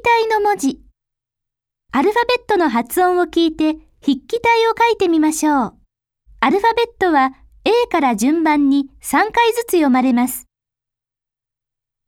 体の文字。アルファベットの発音を聞いて筆記体を書いてみましょう。アルファベットは A から順番に3回ずつ読まれます。